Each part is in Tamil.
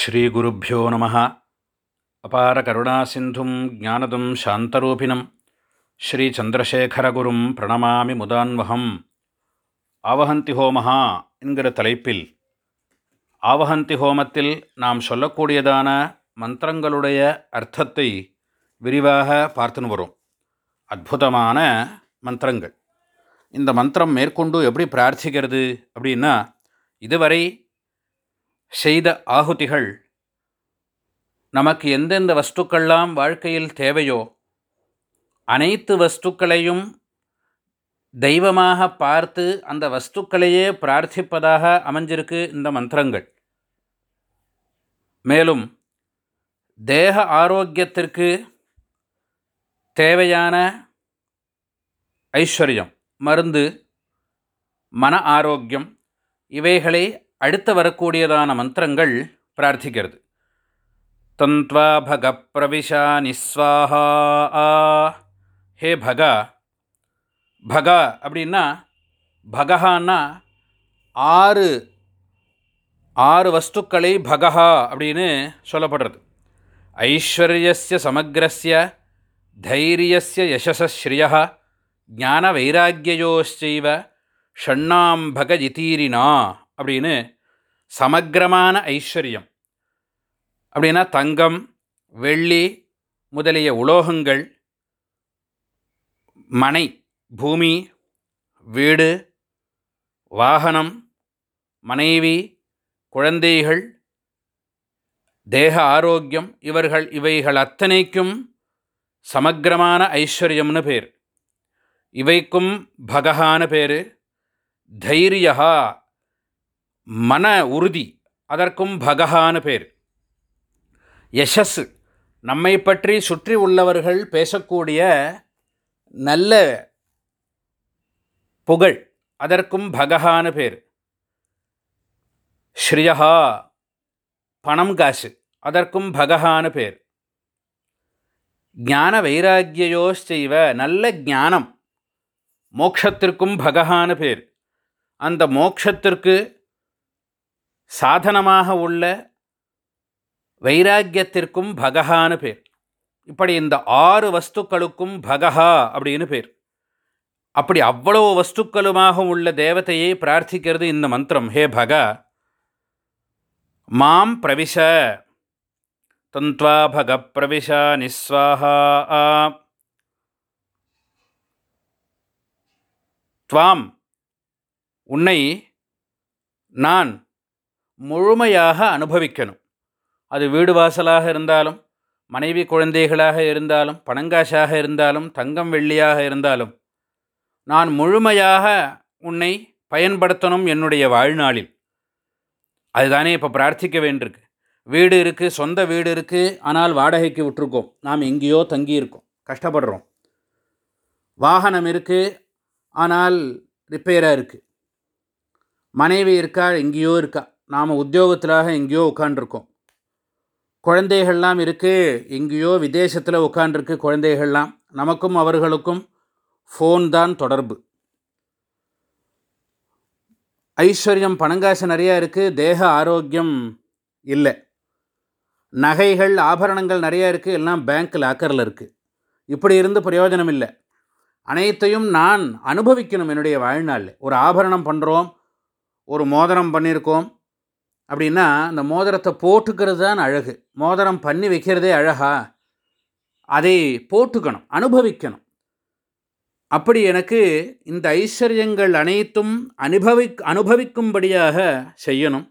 ஸ்ரீகுருப்போ நம. அபார கருணாசிந்தும் ஜானதும் சாந்தரூபிணம். ஸ்ரீச்சந்திரசேகரகுரும் பிரணமாமி முதான்வகம். ஆவஹந்தி ஹோமஹா என்கிற தலைப்பில் ஆவஹந்தி ஹோமத்தில் நாம் சொல்லக்கூடியதான மந்திரங்களுடைய அர்த்தத்தை விரிவாக பார்த்துன்னு வரும். அற்புதமான மந்திரங்கள். இந்த மந்திரம் மேற்கொண்டு எப்படி பிரார்த்திக்கிறது அப்படின்னா இதுவரை செய்த ஆகுதிகள் நமக்கு எந்தெந்த வஸ்துக்கள்லாம் வாழ்க்கையில் தேவையோ அனைத்து வஸ்துக்களையும் தெய்வமாக பார்த்து அந்த வஸ்துக்களையே பிரார்த்திப்பதாக அமைஞ்சிருக்கு இந்த மந்திரங்கள். மேலும் தேக ஆரோக்கியத்திற்கு தேவையான ஐஸ்வர்யம் மருந்து மன ஆரோக்கியம் இவைகளை அடுத்து வரக்கூடியதான மந்திரங்கள் பிரார்த்திக்கிறது. தந்த்வா பக பிரவிஷா நிஸ்வாஹா ஹே பகா. பகா அப்படின்னா பகஹான்னா ஆறு ஆறு வஸ்துக்களை பகஹா அப்படின்னு சொல்லப்படுறது. ஐஸ்வர்யஸ்ய சமக்ரஸ்ய தைரியஸ்ய யசஸ்ஸ்ரியா ஞான வைராக்கியோச்சைவ ஷண்ணாம்பக இத்தீரினா அப்படின்னு சமக்கிரமான ஐஸ்வர்யம். அப்படின்னா தங்கம் வெள்ளி முதலிய உலோகங்கள் மனை பூமி வீடு வாகனம் மனைவி குழந்தைகள் தேக ஆரோக்கியம் இவர்கள் இவைகள் அத்தனைக்கும் சமக்கிரமான ஐஸ்வர்யம்னு பேர். இவைக்கும் பகஹான பேர். தைரியா மன உறுதி அதற்கும் பகஹான பேர். யசஸ் நம்மை பற்றி சுற்றி உள்ளவர்கள் பேசக்கூடிய நல்ல புகழ் அதற்கும் பகஹான பேர். ஸ்ரீயஹா பணம் காசு அதற்கும் பகஹான பேர். ஞான வைராக்கியோச்சைவ நல்ல ஞானம் மோக்ஷத்திற்கும் பகஹான பேர். அந்த மோக்ஷத்திற்கு சாதனமாக உள்ள வைராக்கியத்திற்கும் பகஹான்னு பேர். இப்படி இந்த ஆறு வஸ்துக்களுக்கும் பகஹா அப்படின்னு பேர். அப்படி அவ்வளோ வஸ்துக்களுமாக உள்ள தேவதையை பிரார்த்திக்கிறது இந்த மந்திரம். ஹே பக மாம் பிரவிஷ தந்த்வா பக பிரவிஷ நிஸ்வாஹா துவாம் உன்னை நான் முழுமையாக அனுபவிக்கணும். அது வீடு வாசலாக இருந்தாலும் மனைவி குழந்தைகளாக இருந்தாலும் பணங்காசாக இருந்தாலும் தங்கம் வெள்ளியாக இருந்தாலும் நான் முழுமையாக உன்னை பயன்படுத்தணும் என்னுடைய வாழ்நாளில். அதுதானே இப்போ பிரார்த்திக்க வேண்டியிருக்கு. வீடு இருக்குது சொந்த வீடு இருக்குது ஆனால் வாடகைக்கு விட்டுருக்கோம். நாம் எங்கேயோ தங்கியிருக்கோம். கஷ்டப்படுறோம். வாகனம் இருக்குது ஆனால் ரிப்பேராக இருக்குது மனைவி இருக்கா எங்கேயோ இருக்கா. நாம் உத்தியோகத்திலாக எங்கேயோ உட்காண்டிருக்கோம் குழந்தைகள்லாம் இருக்குது எங்கேயோ விதேசத்தில் உட்காண்டிருக்கு குழந்தைகள்லாம். நமக்கும் அவர்களுக்கும் ஃபோன் தான் தொடர்பு. ஐஸ்வர்யம் பணங்காசு நிறையா இருக்குது தேக ஆரோக்கியம் இல்லை. நகைகள் ஆபரணங்கள் நிறையா இருக்குது எல்லாம் பேங்க் லாக்கரில் இருக்குது இப்படி இருந்து பிரயோஜனம் இல்லை. அனைத்தையும் நான் அனுபவிக்கணும் என்னுடைய வாழ்நாளில். ஒரு ஆபரணம் பண்ணுறோம் ஒரு மோதிரம் பண்ணியிருக்கோம் அப்படின்னா அந்த மோதிரத்தை போட்டுக்கிறது தான் அழகு. மோதிரம் பண்ணி வைக்கிறதே அழகா? அதை போட்டுக்கணும் அனுபவிக்கணும். அப்படி எனக்கு இந்த ஐஸ்வர்யங்கள் அனைத்தும் அனுபவி அனுபவிக்கும்படியாக செய்யணும்.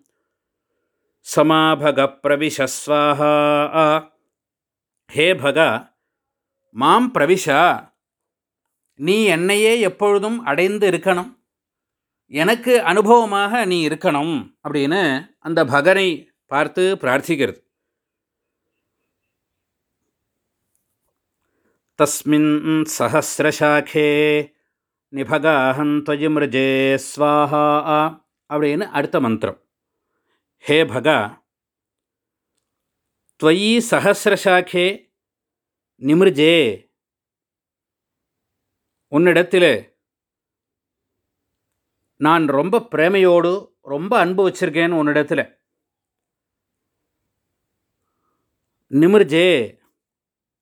சமாபக பிரவிஷஸ்வாஹா ஹே பகா மாம் பிரவிஷா நீ என்னையே எப்பொழுதும் அடைந்து இருக்கணும். எனக்கு அனுபவமாக நீ இருக்கணும் அப்படின்னு அந்த பகனை பார்த்து பிரார்த்திக்கிறது தஸ்மின் சஹசிரசாக்கே நிபகாஹம் மிருஜே ஸ்வாஹா அப்படின்னு அடுத்த மந்திரம் ஹே பகா त्वयि சஹசிரசாக்கே நிமிர்ஜே உன்னிடத்தில் நான் ரொம்ப பிரேமையோடு ரொம்ப அன்பு வச்சுருக்கேன்னு உன்னிடத்தில் நிமிர்ஜே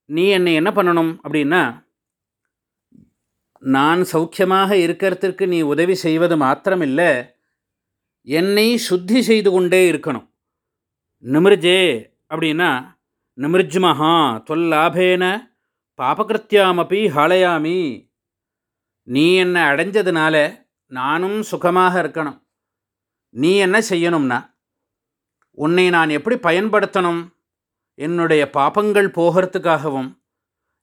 நீ என்னை என்ன பண்ணணும் அப்படின்னா நான் சௌக்கியமாக இருக்கிறதுக்கு நீ உதவி செய்வது மாத்திரமில்லை என்னை சுத்தி செய்து கொண்டே இருக்கணும். நிமிர்ஜே அப்படின்னா நிமிர்ஜ்மஹா தொல்லாபேன பாபகிருத்தியாமப்பி ஹாலையாமி. நீ என்னை அடைஞ்சதுனால நானும் சுகமாக இருக்கணும். நீ என்ன செய்யணும்னா உன்னை நான் எப்படி பயன்படுத்தணும்? என்னுடைய பாபங்கள் போகிறதுக்காகவும்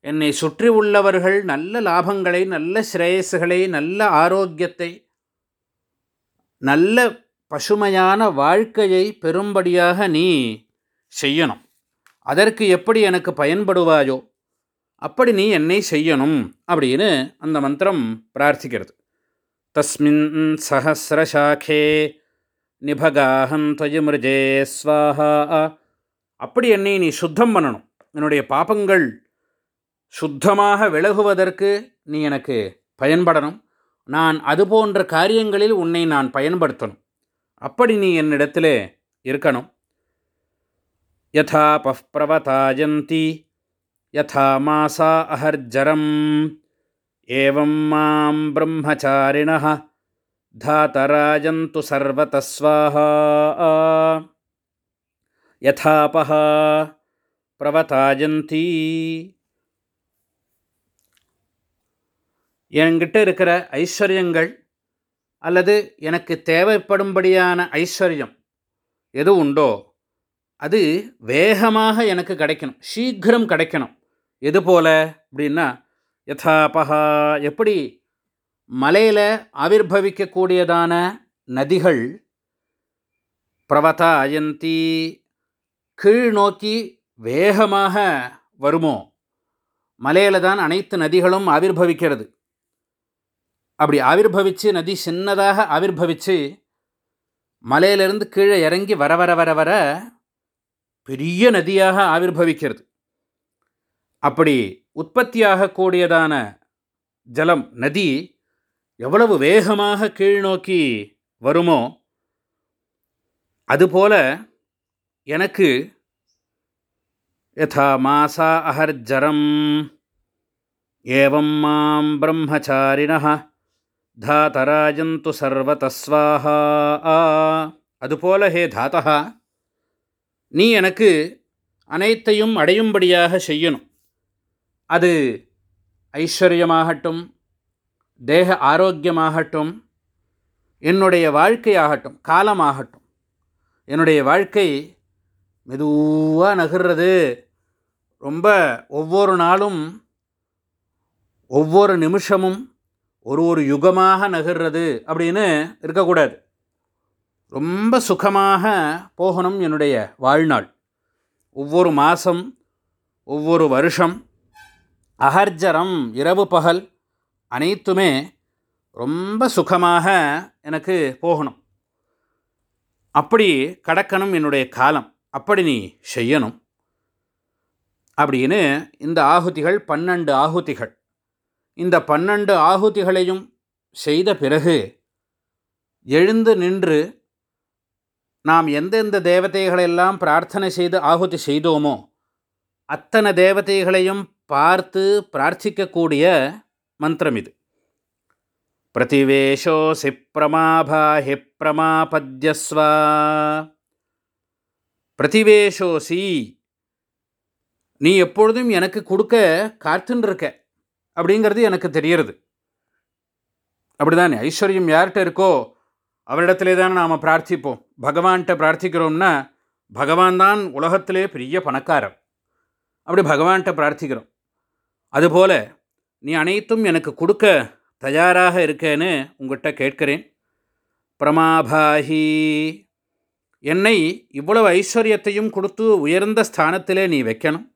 என்னை சுற்றி உள்ளவர்கள் நல்ல லாபங்களை நல்ல ஸ்ரேயஸுகளை நல்ல ஆரோக்கியத்தை நல்ல பசுமையான வாழ்க்கையை பெரும்படியாக நீ செய்யணும். அதற்கு எப்படி எனக்கு பயன்படுவாயோ அப்படி நீ என்னை செய்யணும் அப்படின்னு அந்த மந்திரம் பிரார்த்திக்கிறது. தஸ்மின் சஹசிரசாக்கே நிபகாஹம் துவயமிருஜே ஸ்வாஹா அப்படி என்னை நீ சுத்தம் பண்ணணும். என்னுடைய பாபங்கள் சுத்தமாக விலகுவதற்கு நீ எனக்கு பயன்படணும். நான் அது போன்ற காரியங்களில் உன்னை நான் பயன்படுத்தணும். அப்படி நீ என்னிடத்தில் இருக்கணும். யதா பஃப்ரவதாயந்தி யதா மாசா அஹர்ஜரம். ஏவம் மாம் பிரம்மச்சாரிண धातराजन्तु सर्वतस्वाहा யதாபஹ பிரவதாஜந்தி என்கிட்ட இருக்கிற ஐஸ்வர்யங்கள் அல்லது எனக்கு தேவைப்படும்படியான ஐஸ்வர்யம் எது உண்டோ அது வேகமாக எனக்கு கிடைக்கணும் சீக்கிரம் கிடைக்கணும் எது போல அப்படின்னா யதாபஹா. எப்படி? மலையில் ஆவிர்வவிக்கக்கூடியதான நதிகள் பிரவதா அயந்தி கீழ் நோக்கி வேகமாக வருமோ? மலையில் தான் அனைத்து நதிகளும் ஆவிர்வவிக்கிறது அப்படி ஆவிர்வவித்து நதி சின்னதாக ஆவிர்வவித்து மலையிலிருந்து கீழே இறங்கி வர வர வர வர பெரிய நதியாக ஆவிர்வவிக்கிறது அப்படி உற்பத்தியாகக்கூடியதான ஜலம் நதி எவ்வளவு வேகமாக கீழ்நோக்கி வருமோ அதுபோல எனக்கு யதா மாசா அஹர்ஜரம் ஏவம் மாம் பிரம்மச்சாரிண தாத்தராஜந்து சர்வதஸ்வாஹா அதுபோல ஹே தாத்தா நீ எனக்கு அனைத்தையும் அடையும்படியாக செய்யணும் அது ஐஸ்வர்யமாகட்டும் தேக ஆரோக்கியமாகட்டும் என்னுடைய வாழ்க்கையாகட்டும் காலமாகட்டும். என்னுடைய வாழ்க்கை மெதுவாக நகர்றது. ரொம்ப ஒவ்வொரு நாளும் ஒவ்வொரு நிமிஷமும் ஒரு ஒரு யுகமாக நகர்றது அப்படின்னு இருக்கக்கூடாது. ரொம்ப சுகமாக போகணும் என்னுடைய வாழ்நாள். ஒவ்வொரு மாதம் ஒவ்வொரு வருஷம் அகர்ஜரம் இரவு பகல் அனைத்துமே ரொம்ப சுகமாக எனக்கு போகணும். அப்படி கடக்கணும் என்னுடைய காலம். அப்படி நீ செய்யணும். அப்படின்னு இந்த ஆகுதிகள் பன்னெண்டு ஆகுதிகள். இந்த பன்னெண்டு ஆகுதிகளையும் செய்த பிறகு எழுந்து நின்று நாம் எந்தெந்த தேவதைகளெல்லாம் பிரார்த்தனை செய்து ஆகுதி செய்தோமோ அத்தனை தேவதைகளையும் பார்த்து பிரார்த்திக்கக்கூடிய மந்திரம் இது பிரதிவேஷோசி பிரமாபாஹி பிரமாபத்யஸ்வா. பிரதிவேஷோசி நீ எப்பொழுதும் எனக்கு கொடுக்க காத்துன்னு இருக்க அப்படிங்கிறது எனக்கு தெரியறது அப்படிதானே? ஐஸ்வர்யம் யார்கிட்ட இருக்கோ அவரிடத்திலே தானே நாம் பிரார்த்திப்போம். பகவான்கிட்ட பிரார்த்திக்கிறோம்னா பகவான் தான் உலகத்திலே பெரிய பணக்காரர். அப்படி பகவான்கிட்ட பிரார்த்திக்கிறோம். அதுபோல் நீ அனைத்தும் எனக்கு கொடுக்க தயாராக இருக்கேன்னு உங்கள்கிட்ட கேட்கிறேன். பிரமாபாஹி. என்னை இவ்வளவு ஐஸ்வர்யத்தையும் கொடுத்து உயர்ந்த ஸ்தானத்திலே நீ வைக்கணும்.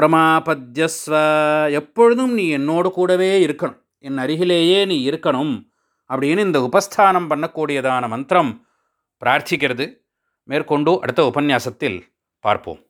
பிரமாபத்யஸ்வ. எப்பொழுதும் நீ என்னோடு கூடவே இருக்கணும். என் அருகிலேயே நீ இருக்கணும் அப்படின்னு இந்த உபஸ்தானம் பண்ணக்கூடியதான மந்திரம் பிரார்த்திக்கிறது. மேற்கொண்டு அடுத்த உபன்யாசத்தில் பார்ப்போம்.